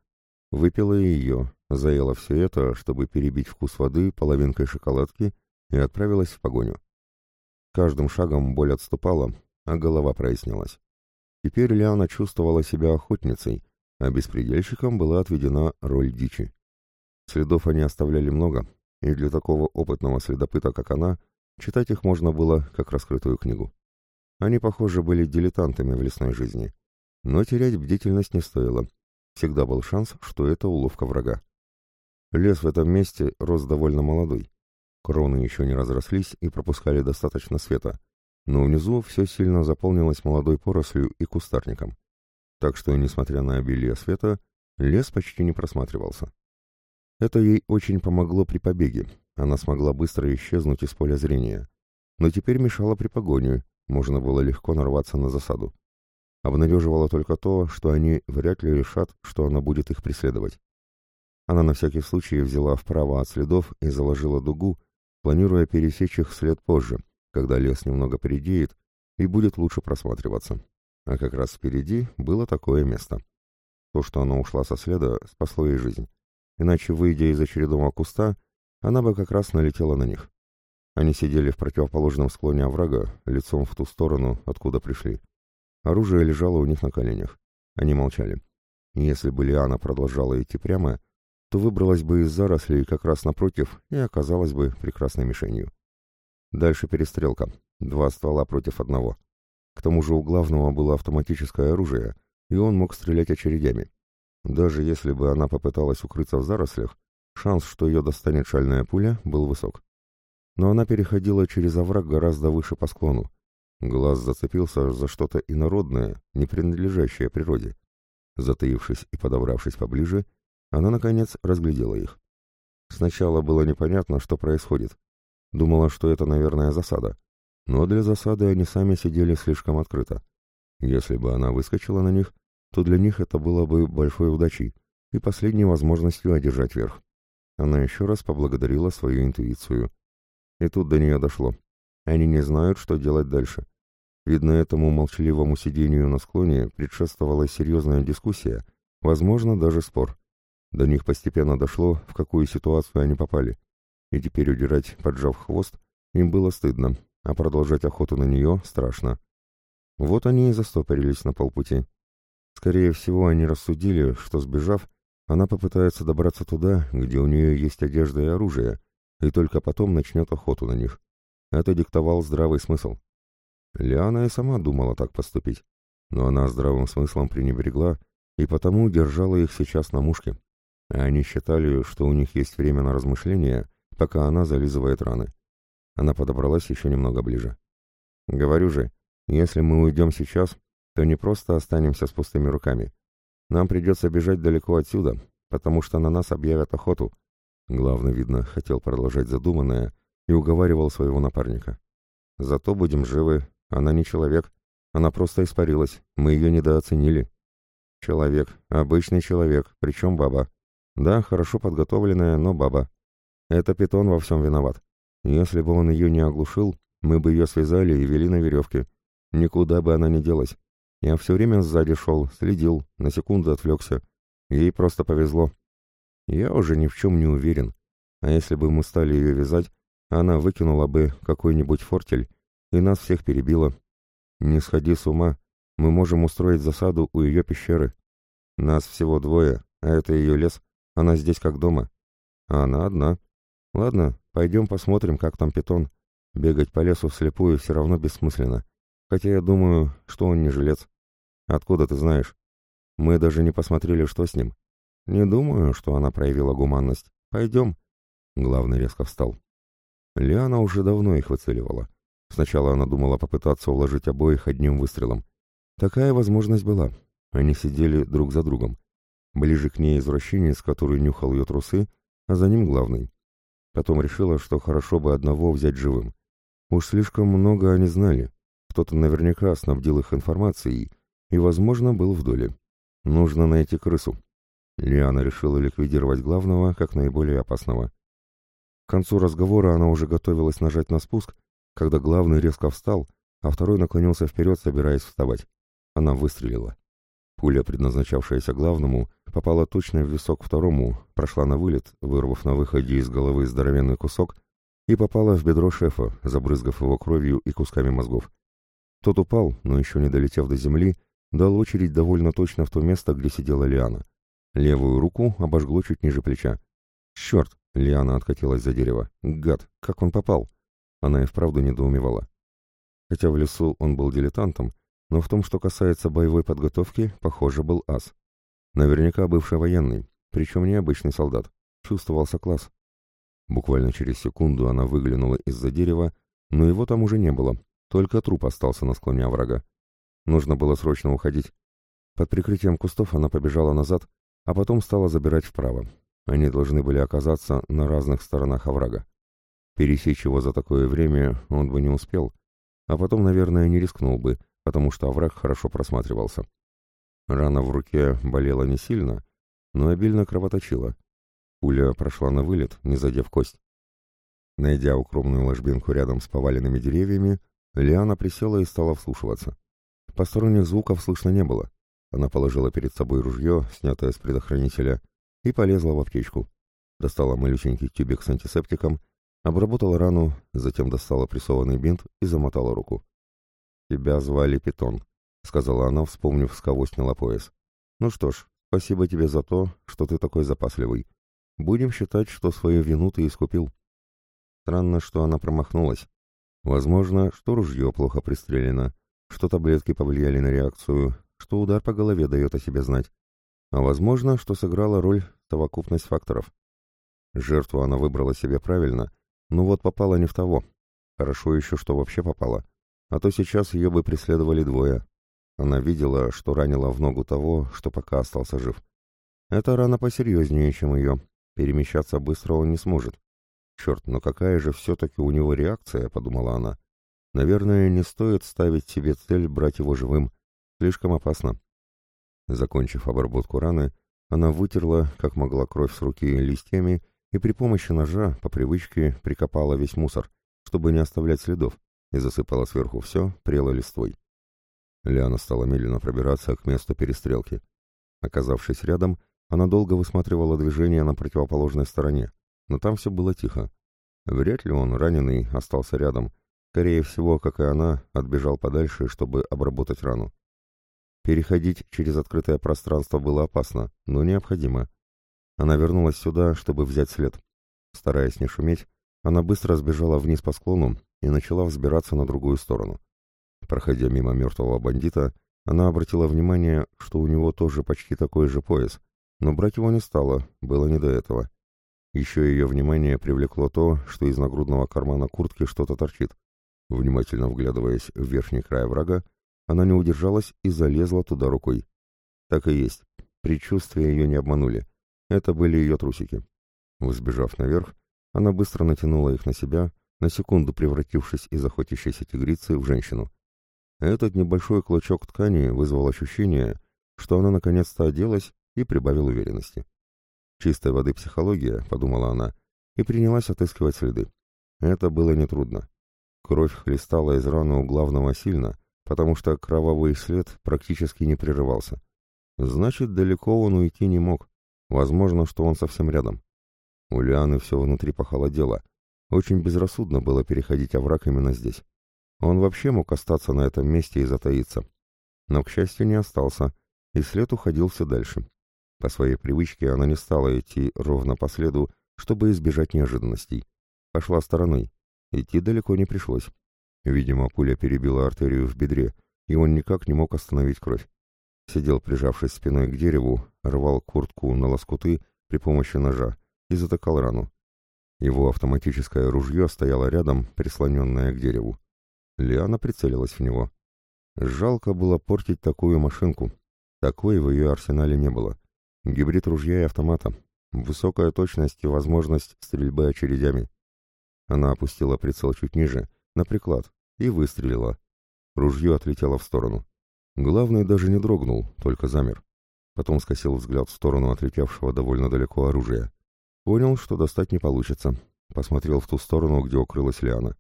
Выпила ее, заела все это, чтобы перебить вкус воды половинкой шоколадки и отправилась в погоню. Каждым шагом боль отступала, а голова прояснилась. Теперь Лиана чувствовала себя охотницей, а беспредельщикам была отведена роль дичи. Следов они оставляли много, и для такого опытного следопыта, как она, читать их можно было, как раскрытую книгу. Они, похоже, были дилетантами в лесной жизни. Но терять бдительность не стоило. Всегда был шанс, что это уловка врага. Лес в этом месте рос довольно молодой. Кроны еще не разрослись и пропускали достаточно света, но внизу все сильно заполнилось молодой порослью и кустарником. Так что, несмотря на обилие света, лес почти не просматривался. Это ей очень помогло при побеге, она смогла быстро исчезнуть из поля зрения. Но теперь мешало при погоне, можно было легко нарваться на засаду. Обнадеживало только то, что они вряд ли решат, что она будет их преследовать. Она на всякий случай взяла вправо от следов и заложила дугу, планируя пересечь их след позже, когда лес немного передеет и будет лучше просматриваться. А как раз впереди было такое место. То, что она ушла со следа, спасло ей жизнь. Иначе, выйдя из очередного куста, она бы как раз налетела на них. Они сидели в противоположном склоне оврага, лицом в ту сторону, откуда пришли. Оружие лежало у них на коленях. Они молчали. Если бы Лиана продолжала идти прямо, то выбралась бы из зарослей как раз напротив и оказалась бы прекрасной мишенью. Дальше перестрелка. Два ствола против одного. К тому же у главного было автоматическое оружие, и он мог стрелять очередями. Даже если бы она попыталась укрыться в зарослях, шанс, что ее достанет шальная пуля, был высок. Но она переходила через овраг гораздо выше по склону. Глаз зацепился за что-то инородное, не принадлежащее природе. Затаившись и подобравшись поближе, она, наконец, разглядела их. Сначала было непонятно, что происходит. Думала, что это, наверное, засада. Но для засады они сами сидели слишком открыто. Если бы она выскочила на них, то для них это было бы большой удачей и последней возможностью одержать верх. Она еще раз поблагодарила свою интуицию. И тут до нее дошло. Они не знают, что делать дальше. Видно, этому молчаливому сидению на склоне предшествовала серьезная дискуссия, возможно, даже спор. До них постепенно дошло, в какую ситуацию они попали. И теперь удирать, поджав хвост, им было стыдно, а продолжать охоту на нее страшно. Вот они и застопорились на полпути. Скорее всего, они рассудили, что, сбежав, она попытается добраться туда, где у нее есть одежда и оружие, и только потом начнет охоту на них. Это диктовал здравый смысл. Лиана и сама думала так поступить, но она здравым смыслом пренебрегла и потому держала их сейчас на мушке а они считали, что у них есть время на размышления, пока она зализывает раны. Она подобралась еще немного ближе. «Говорю же, если мы уйдем сейчас, то не просто останемся с пустыми руками. Нам придется бежать далеко отсюда, потому что на нас объявят охоту». Главный, видно, хотел продолжать задуманное и уговаривал своего напарника. «Зато будем живы. Она не человек. Она просто испарилась. Мы ее недооценили». «Человек. Обычный человек. Причем баба. Да, хорошо подготовленная, но баба. Это питон во всем виноват. Если бы он ее не оглушил, мы бы ее связали и вели на веревке. Никуда бы она не делась. Я все время сзади шел, следил, на секунду отвлекся. Ей просто повезло. Я уже ни в чем не уверен. А если бы мы стали ее вязать, она выкинула бы какой-нибудь фортель и нас всех перебила. Не сходи с ума, мы можем устроить засаду у ее пещеры. Нас всего двое, а это ее лес. Она здесь как дома. А она одна. Ладно, пойдем посмотрим, как там питон. Бегать по лесу вслепую все равно бессмысленно. Хотя я думаю, что он не жилец. Откуда ты знаешь? Мы даже не посмотрели, что с ним. Не думаю, что она проявила гуманность. Пойдем. Главный резко встал. Лиана уже давно их выцеливала. Сначала она думала попытаться уложить обоих одним выстрелом. Такая возможность была. Они сидели друг за другом. Ближе к ней извращенец, который нюхал ее трусы, а за ним главный. Потом решила, что хорошо бы одного взять живым. Уж слишком много они знали. Кто-то наверняка снабдил их информацией и, возможно, был в доле. Нужно найти крысу. Лиана решила ликвидировать главного как наиболее опасного. К концу разговора она уже готовилась нажать на спуск, когда главный резко встал, а второй наклонился вперед, собираясь вставать. Она выстрелила. Пуля, предназначавшаяся главному, попала точно в висок второму, прошла на вылет, вырвав на выходе из головы здоровенный кусок, и попала в бедро шефа, забрызгав его кровью и кусками мозгов. Тот упал, но еще не долетев до земли, дал очередь довольно точно в то место, где сидела Лиана. Левую руку обожгло чуть ниже плеча. «Черт!» — Лиана откатилась за дерево. «Гад! Как он попал?» Она и вправду недоумевала. Хотя в лесу он был дилетантом, но в том, что касается боевой подготовки, похоже, был ас. Наверняка бывший военный, причем не обычный солдат. Чувствовался класс. Буквально через секунду она выглянула из-за дерева, но его там уже не было, только труп остался на склоне врага. Нужно было срочно уходить. Под прикрытием кустов она побежала назад, а потом стала забирать вправо. Они должны были оказаться на разных сторонах оврага. Пересечь его за такое время он бы не успел, а потом, наверное, не рискнул бы, потому что овраг хорошо просматривался. Рана в руке болела не сильно, но обильно кровоточила. Пуля прошла на вылет, не задев кость. Найдя укромную ложбинку рядом с поваленными деревьями, Лиана присела и стала вслушиваться. Посторонних звуков слышно не было. Она положила перед собой ружье, снятое с предохранителя, и полезла в аптечку. Достала малюсенький тюбик с антисептиком, обработала рану, затем достала прессованный бинт и замотала руку. «Тебя звали Питон», — сказала она, вспомнив, с кого сняла пояс. «Ну что ж, спасибо тебе за то, что ты такой запасливый. Будем считать, что свою вину ты искупил». Странно, что она промахнулась. Возможно, что ружье плохо пристрелено, что таблетки повлияли на реакцию, что удар по голове дает о себе знать. А возможно, что сыграла роль совокупность факторов. Жертву она выбрала себе правильно, но вот попала не в того. Хорошо еще, что вообще попала. А то сейчас ее бы преследовали двое. Она видела, что ранила в ногу того, что пока остался жив. Эта рана посерьезнее, чем ее. Перемещаться быстро он не сможет. Черт, но какая же все-таки у него реакция, подумала она. Наверное, не стоит ставить себе цель брать его живым. Слишком опасно. Закончив обработку раны, она вытерла, как могла, кровь с руки листьями и при помощи ножа, по привычке, прикопала весь мусор, чтобы не оставлять следов, и засыпала сверху все прелой листвой. Лиана стала медленно пробираться к месту перестрелки. Оказавшись рядом, она долго высматривала движение на противоположной стороне, но там все было тихо. Вряд ли он, раненый, остался рядом. Скорее всего, как и она, отбежал подальше, чтобы обработать рану. Переходить через открытое пространство было опасно, но необходимо. Она вернулась сюда, чтобы взять след. Стараясь не шуметь, она быстро сбежала вниз по склону и начала взбираться на другую сторону. Проходя мимо мертвого бандита, она обратила внимание, что у него тоже почти такой же пояс, но брать его не стала, было не до этого. Еще ее внимание привлекло то, что из нагрудного кармана куртки что-то торчит. Внимательно вглядываясь в верхний край врага, она не удержалась и залезла туда рукой. Так и есть. Предчувствия ее не обманули. Это были ее трусики. Взбежав наверх, она быстро натянула их на себя, на секунду превратившись из охотящейся тигрицы в женщину. Этот небольшой клочок ткани вызвал ощущение, что она наконец-то оделась и прибавил уверенности. «Чистой воды психология», — подумала она, и принялась отыскивать следы. Это было нетрудно. Кровь хлестала из раны у главного сильно, потому что кровавый след практически не прерывался. Значит, далеко он уйти не мог. Возможно, что он совсем рядом. У Лианы все внутри похолодело. Очень безрассудно было переходить овраг именно здесь. Он вообще мог остаться на этом месте и затаиться. Но, к счастью, не остался, и след уходил все дальше. По своей привычке она не стала идти ровно по следу, чтобы избежать неожиданностей. Пошла стороной. Идти далеко не пришлось. Видимо, пуля перебила артерию в бедре, и он никак не мог остановить кровь. Сидел, прижавшись спиной к дереву, рвал куртку на лоскуты при помощи ножа и затыкал рану. Его автоматическое ружье стояло рядом, прислоненное к дереву. Лиана прицелилась в него. Жалко было портить такую машинку. Такой в ее арсенале не было. Гибрид ружья и автомата. Высокая точность и возможность стрельбы очередями. Она опустила прицел чуть ниже, на приклад, и выстрелила. Ружье отлетело в сторону. Главный даже не дрогнул, только замер. Потом скосил взгляд в сторону отлетевшего довольно далеко оружия. Понял, что достать не получится. Посмотрел в ту сторону, где укрылась Лиана.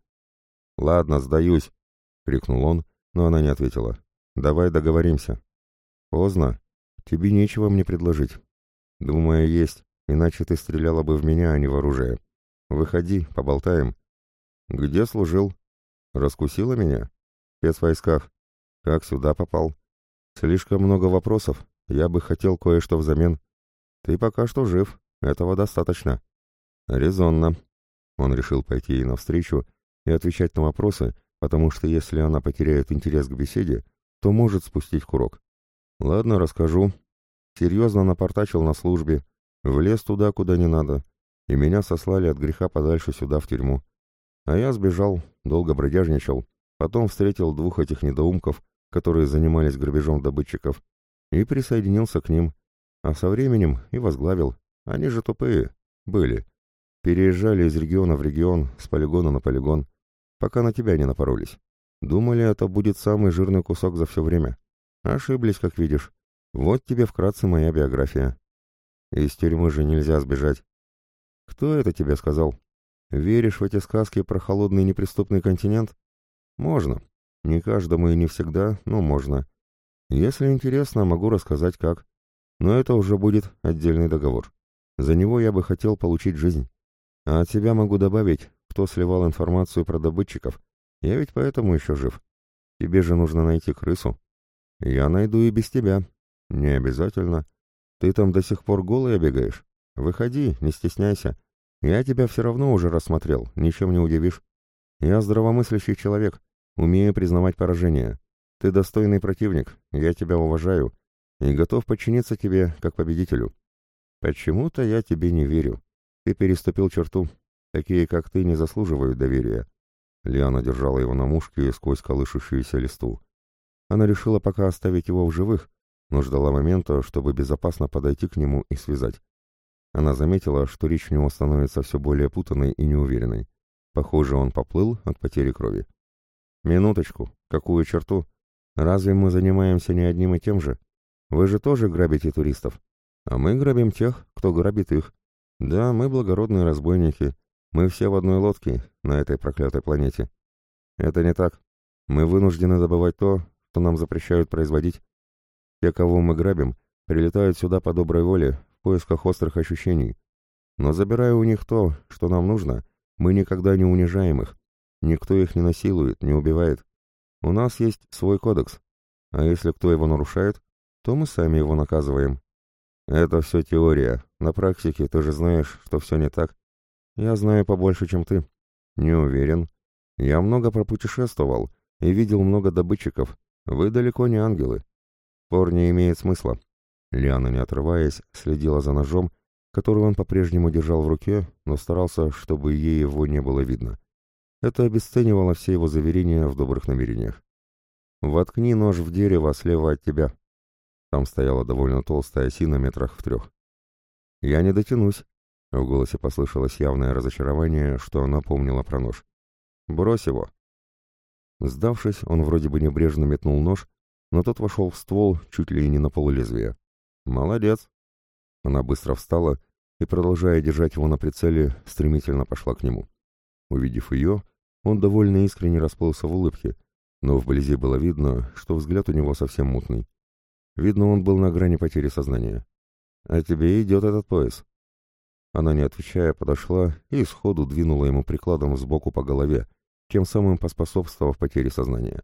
«Ладно, сдаюсь!» — крикнул он, но она не ответила. «Давай договоримся». «Поздно. Тебе нечего мне предложить. Думаю, есть, иначе ты стреляла бы в меня, а не в оружие. Выходи, поболтаем. Где служил? Раскусила меня? В спецвойсках. Как сюда попал? Слишком много вопросов. Я бы хотел кое-что взамен. Ты пока что жив. Этого достаточно. Резонно. Он решил пойти ей навстречу и отвечать на вопросы, потому что если она потеряет интерес к беседе, то может спустить курок. Ладно, расскажу. Серьезно напортачил на службе, влез туда, куда не надо, и меня сослали от греха подальше сюда, в тюрьму. А я сбежал, долго бродяжничал, потом встретил двух этих недоумков, которые занимались грабежом добытчиков, и присоединился к ним, а со временем и возглавил. Они же тупые. Были. Переезжали из региона в регион, с полигона на полигон, пока на тебя не напоролись. Думали, это будет самый жирный кусок за все время. Ошиблись, как видишь. Вот тебе вкратце моя биография. Из тюрьмы же нельзя сбежать. Кто это тебе сказал? Веришь в эти сказки про холодный неприступный континент? Можно. Не каждому и не всегда, но можно. Если интересно, могу рассказать как. Но это уже будет отдельный договор. За него я бы хотел получить жизнь. А от себя могу добавить, кто сливал информацию про добытчиков. Я ведь поэтому еще жив. Тебе же нужно найти крысу. Я найду и без тебя. Не обязательно. Ты там до сих пор голый бегаешь. Выходи, не стесняйся. Я тебя все равно уже рассмотрел, ничем не удивишь. Я здравомыслящий человек, умею признавать поражение. Ты достойный противник, я тебя уважаю и готов подчиниться тебе как победителю. Почему-то я тебе не верю. Ты переступил черту. Такие, как ты, не заслуживают доверия. Лиана держала его на мушке сквозь колышущуюся листу. Она решила пока оставить его в живых, но ждала момента, чтобы безопасно подойти к нему и связать. Она заметила, что речь у него становится все более путанной и неуверенной. Похоже, он поплыл от потери крови. «Минуточку. Какую черту? Разве мы занимаемся не одним и тем же? Вы же тоже грабите туристов. А мы грабим тех, кто грабит их. Да, мы благородные разбойники, мы все в одной лодке на этой проклятой планете. Это не так. Мы вынуждены добывать то, что нам запрещают производить. Те, кого мы грабим, прилетают сюда по доброй воле, в поисках острых ощущений. Но забирая у них то, что нам нужно, мы никогда не унижаем их. Никто их не насилует, не убивает. У нас есть свой кодекс. А если кто его нарушает, то мы сами его наказываем. Это все теория. На практике ты же знаешь, что все не так. Я знаю побольше, чем ты. Не уверен. Я много пропутешествовал и видел много добытчиков. Вы далеко не ангелы. Спор не имеет смысла. Лиана, не отрываясь, следила за ножом, который он по-прежнему держал в руке, но старался, чтобы ей его не было видно. Это обесценивало все его заверения в добрых намерениях. «Воткни нож в дерево слева от тебя». Там стояла довольно толстая осина метрах в трех. «Я не дотянусь», в голосе послышалось явное разочарование, что она помнила про нож. «Брось его!» Сдавшись, он вроде бы небрежно метнул нож, но тот вошел в ствол чуть ли не на полулезвия. «Молодец!» Она быстро встала и, продолжая держать его на прицеле, стремительно пошла к нему. Увидев ее, он довольно искренне расплылся в улыбке, но вблизи было видно, что взгляд у него совсем мутный. Видно, он был на грани потери сознания. «А тебе идет этот пояс», она, не отвечая, подошла и сходу двинула ему прикладом сбоку по голове, тем самым поспособствовав потере сознания.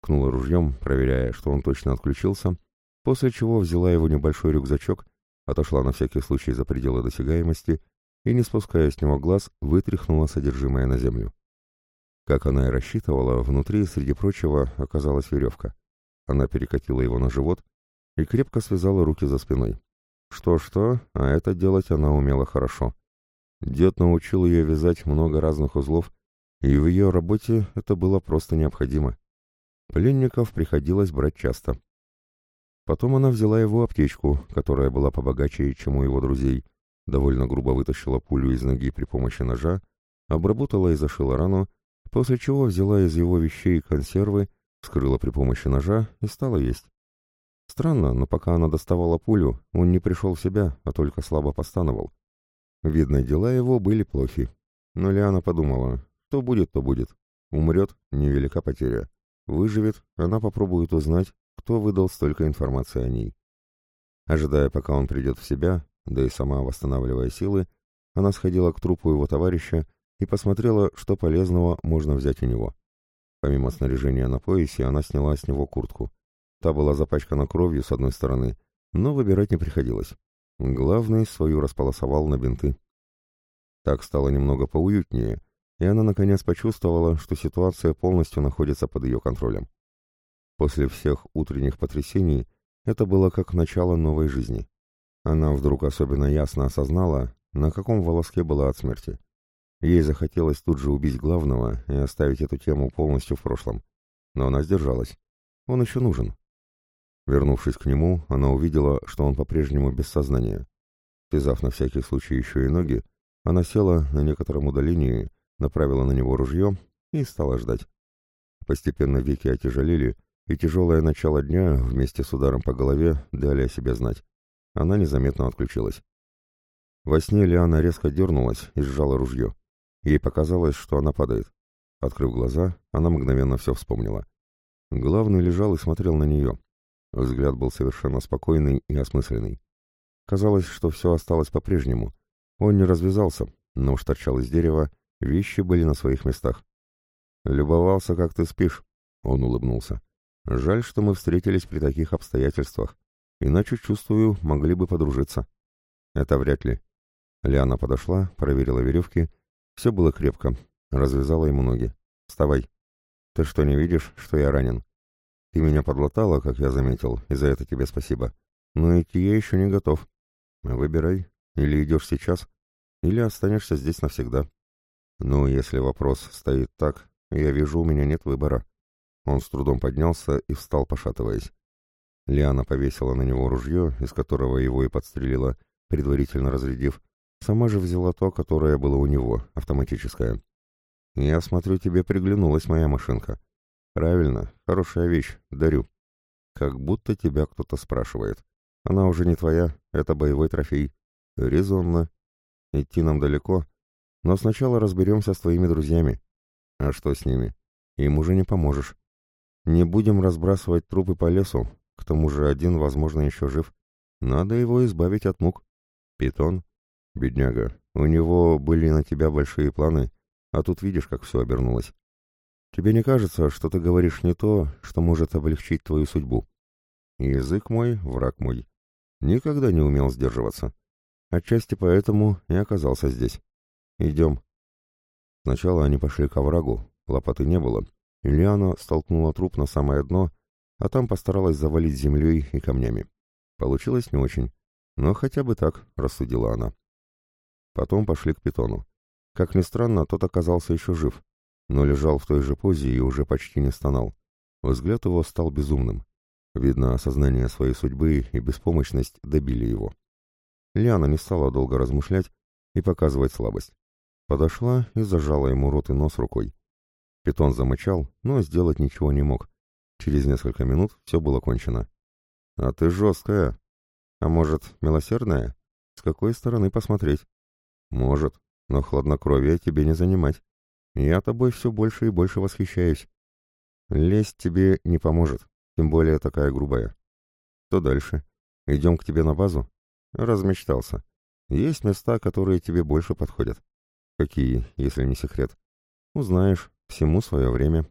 Кнула ружьем, проверяя, что он точно отключился, после чего взяла его небольшой рюкзачок, отошла на всякий случай за пределы досягаемости и, не спуская с него глаз, вытряхнула содержимое на землю. Как она и рассчитывала, внутри, среди прочего, оказалась веревка. Она перекатила его на живот и крепко связала руки за спиной. Что-что, а это делать она умела хорошо. Дед научил ее вязать много разных узлов, и в ее работе это было просто необходимо. Пленников приходилось брать часто. Потом она взяла его аптечку, которая была побогаче, чем у его друзей, довольно грубо вытащила пулю из ноги при помощи ножа, обработала и зашила рану, после чего взяла из его вещей консервы, вскрыла при помощи ножа и стала есть. Странно, но пока она доставала пулю, он не пришел в себя, а только слабо постановал. Видно, дела его были плохи. Но Лиана подумала, что будет, то будет. Умрет — невелика потеря. Выживет, она попробует узнать, кто выдал столько информации о ней. Ожидая, пока он придет в себя, да и сама восстанавливая силы, она сходила к трупу его товарища и посмотрела, что полезного можно взять у него. Помимо снаряжения на поясе, она сняла с него куртку. Та была запачкана кровью с одной стороны, но выбирать не приходилось. Главный свою располосовал на бинты. Так стало немного поуютнее, и она наконец почувствовала, что ситуация полностью находится под ее контролем. После всех утренних потрясений это было как начало новой жизни. Она вдруг особенно ясно осознала, на каком волоске была от смерти. Ей захотелось тут же убить главного и оставить эту тему полностью в прошлом. Но она сдержалась. Он еще нужен. Вернувшись к нему, она увидела, что он по-прежнему без сознания. Связав на всякий случай еще и ноги, она села на некотором удалении, направила на него ружье и стала ждать. Постепенно веки отяжелели, и тяжелое начало дня вместе с ударом по голове дали о себе знать. Она незаметно отключилась. Во сне Лиана резко дернулась и сжала ружье. Ей показалось, что она падает. Открыв глаза, она мгновенно все вспомнила. Главный лежал и смотрел на нее. Взгляд был совершенно спокойный и осмысленный. Казалось, что все осталось по-прежнему. Он не развязался, но уж торчал из дерева, вещи были на своих местах. «Любовался, как ты спишь», — он улыбнулся. «Жаль, что мы встретились при таких обстоятельствах. Иначе, чувствую, могли бы подружиться». «Это вряд ли». Лиана подошла, проверила веревки все было крепко. Развязала ему ноги. «Вставай. Ты что, не видишь, что я ранен? Ты меня подлатала, как я заметил, и за это тебе спасибо. Но идти я еще не готов. Выбирай. Или идешь сейчас, или останешься здесь навсегда. Ну, если вопрос стоит так, я вижу, у меня нет выбора». Он с трудом поднялся и встал, пошатываясь. Лиана повесила на него ружье, из которого его и подстрелила, предварительно разрядив, Сама же взяла то, которое было у него, автоматическое. «Я смотрю, тебе приглянулась моя машинка». «Правильно, хорошая вещь, дарю». «Как будто тебя кто-то спрашивает. Она уже не твоя, это боевой трофей». «Резонно. Идти нам далеко, но сначала разберемся с твоими друзьями». «А что с ними? Им уже не поможешь. Не будем разбрасывать трупы по лесу, к тому же один, возможно, еще жив. Надо его избавить от мук». «Питон?» «Бедняга, у него были на тебя большие планы, а тут видишь, как все обернулось. Тебе не кажется, что ты говоришь не то, что может облегчить твою судьбу? Язык мой, враг мой. Никогда не умел сдерживаться. Отчасти поэтому и оказался здесь. Идем». Сначала они пошли к оврагу, лопаты не было. Ильяна столкнула труп на самое дно, а там постаралась завалить землей и камнями. Получилось не очень, но хотя бы так, рассудила она. Потом пошли к питону. Как ни странно, тот оказался еще жив, но лежал в той же позе и уже почти не стонал. Взгляд его стал безумным. Видно, осознание своей судьбы и беспомощность добили его. Лиана не стала долго размышлять и показывать слабость. Подошла и зажала ему рот и нос рукой. Питон замычал, но сделать ничего не мог. Через несколько минут все было кончено. «А ты жесткая. А может, милосердная? С какой стороны посмотреть?» «Может, но хладнокровие тебе не занимать. Я тобой все больше и больше восхищаюсь. Лезть тебе не поможет, тем более такая грубая. Что дальше? Идем к тебе на базу?» Размечтался. Есть места, которые тебе больше подходят. Какие, если не секрет? Узнаешь, всему свое время.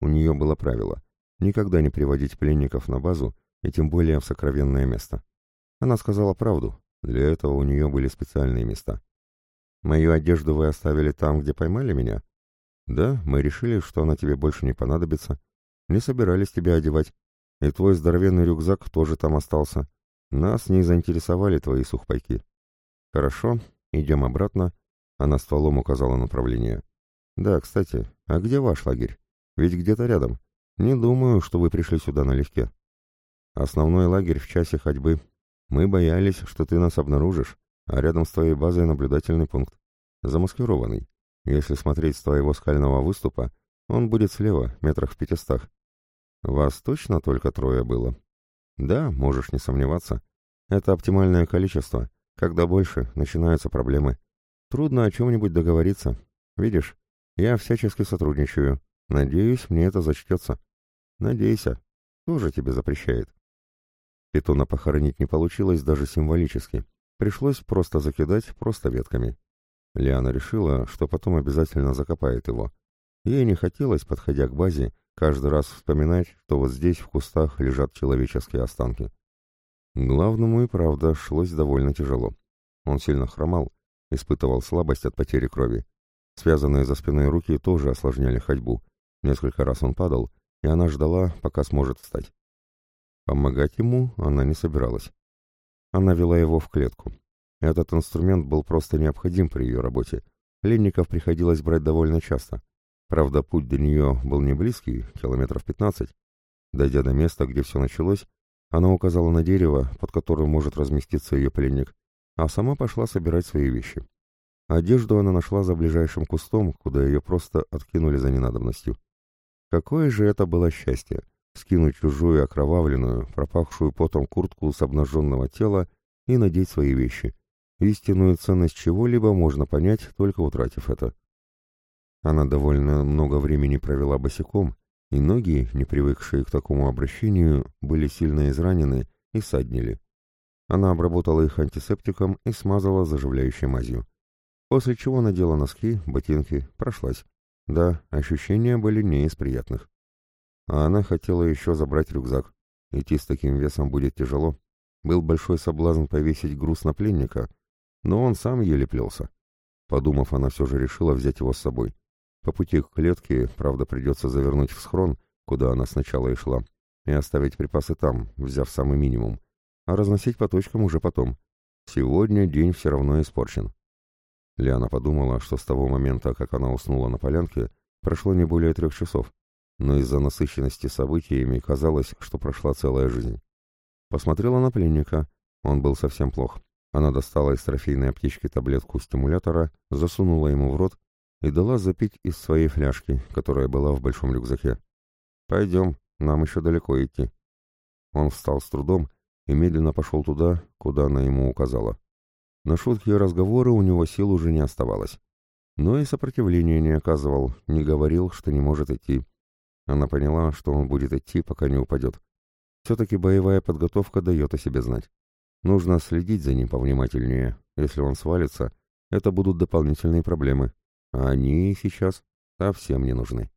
У нее было правило — никогда не приводить пленников на базу, и тем более в сокровенное место. Она сказала правду, для этого у нее были специальные места. Мою одежду вы оставили там, где поймали меня? Да, мы решили, что она тебе больше не понадобится. Не собирались тебя одевать. И твой здоровенный рюкзак тоже там остался. Нас не заинтересовали твои сухпайки. Хорошо, идем обратно. Она стволом указала направление. Да, кстати, а где ваш лагерь? Ведь где-то рядом. Не думаю, что вы пришли сюда налегке. Основной лагерь в часе ходьбы. Мы боялись, что ты нас обнаружишь а рядом с твоей базой наблюдательный пункт. Замаскированный. Если смотреть с твоего скального выступа, он будет слева, метрах в пятистах. Вас точно только трое было? Да, можешь не сомневаться. Это оптимальное количество. Когда больше, начинаются проблемы. Трудно о чем-нибудь договориться. Видишь, я всячески сотрудничаю. Надеюсь, мне это зачтется. Надейся. Тоже тебе запрещает. Питона похоронить не получилось даже символически. Пришлось просто закидать просто ветками. Лиана решила, что потом обязательно закопает его. Ей не хотелось, подходя к базе, каждый раз вспоминать, что вот здесь в кустах лежат человеческие останки. Главному и правда шлось довольно тяжело. Он сильно хромал, испытывал слабость от потери крови. Связанные за спиной руки тоже осложняли ходьбу. Несколько раз он падал, и она ждала, пока сможет встать. Помогать ему она не собиралась. Она вела его в клетку. Этот инструмент был просто необходим при ее работе. Пленников приходилось брать довольно часто. Правда, путь до нее был не близкий, километров пятнадцать. Дойдя до места, где все началось, она указала на дерево, под которым может разместиться ее пленник, а сама пошла собирать свои вещи. Одежду она нашла за ближайшим кустом, куда ее просто откинули за ненадобностью. Какое же это было счастье — скинуть чужую окровавленную, пропахшую потом куртку с обнаженного тела и надеть свои вещи. Истинную ценность чего-либо можно понять, только утратив это. Она довольно много времени провела босиком, и ноги, не привыкшие к такому обращению, были сильно изранены и саднили. Она обработала их антисептиком и смазала заживляющей мазью. После чего надела носки, ботинки, прошлась. Да, ощущения были не из приятных. А она хотела еще забрать рюкзак. Идти с таким весом будет тяжело. Был большой соблазн повесить груз на пленника, но он сам еле плелся. Подумав, она все же решила взять его с собой. По пути к клетке, правда, придется завернуть в схрон, куда она сначала и шла, и оставить припасы там, взяв самый минимум, а разносить по точкам уже потом. Сегодня день все равно испорчен. Лиана подумала, что с того момента, как она уснула на полянке, прошло не более трех часов, но из-за насыщенности событиями казалось, что прошла целая жизнь. Посмотрела на пленника, он был совсем плох. Она достала из трофейной аптечки таблетку стимулятора, засунула ему в рот и дала запить из своей фляжки, которая была в большом рюкзаке. «Пойдем, нам еще далеко идти». Он встал с трудом и медленно пошел туда, куда она ему указала. На шутки и разговоры у него сил уже не оставалось. Но и сопротивления не оказывал, не говорил, что не может идти. Она поняла, что он будет идти, пока не упадет. Все-таки боевая подготовка дает о себе знать. Нужно следить за ним повнимательнее. Если он свалится, это будут дополнительные проблемы. А они сейчас совсем не нужны.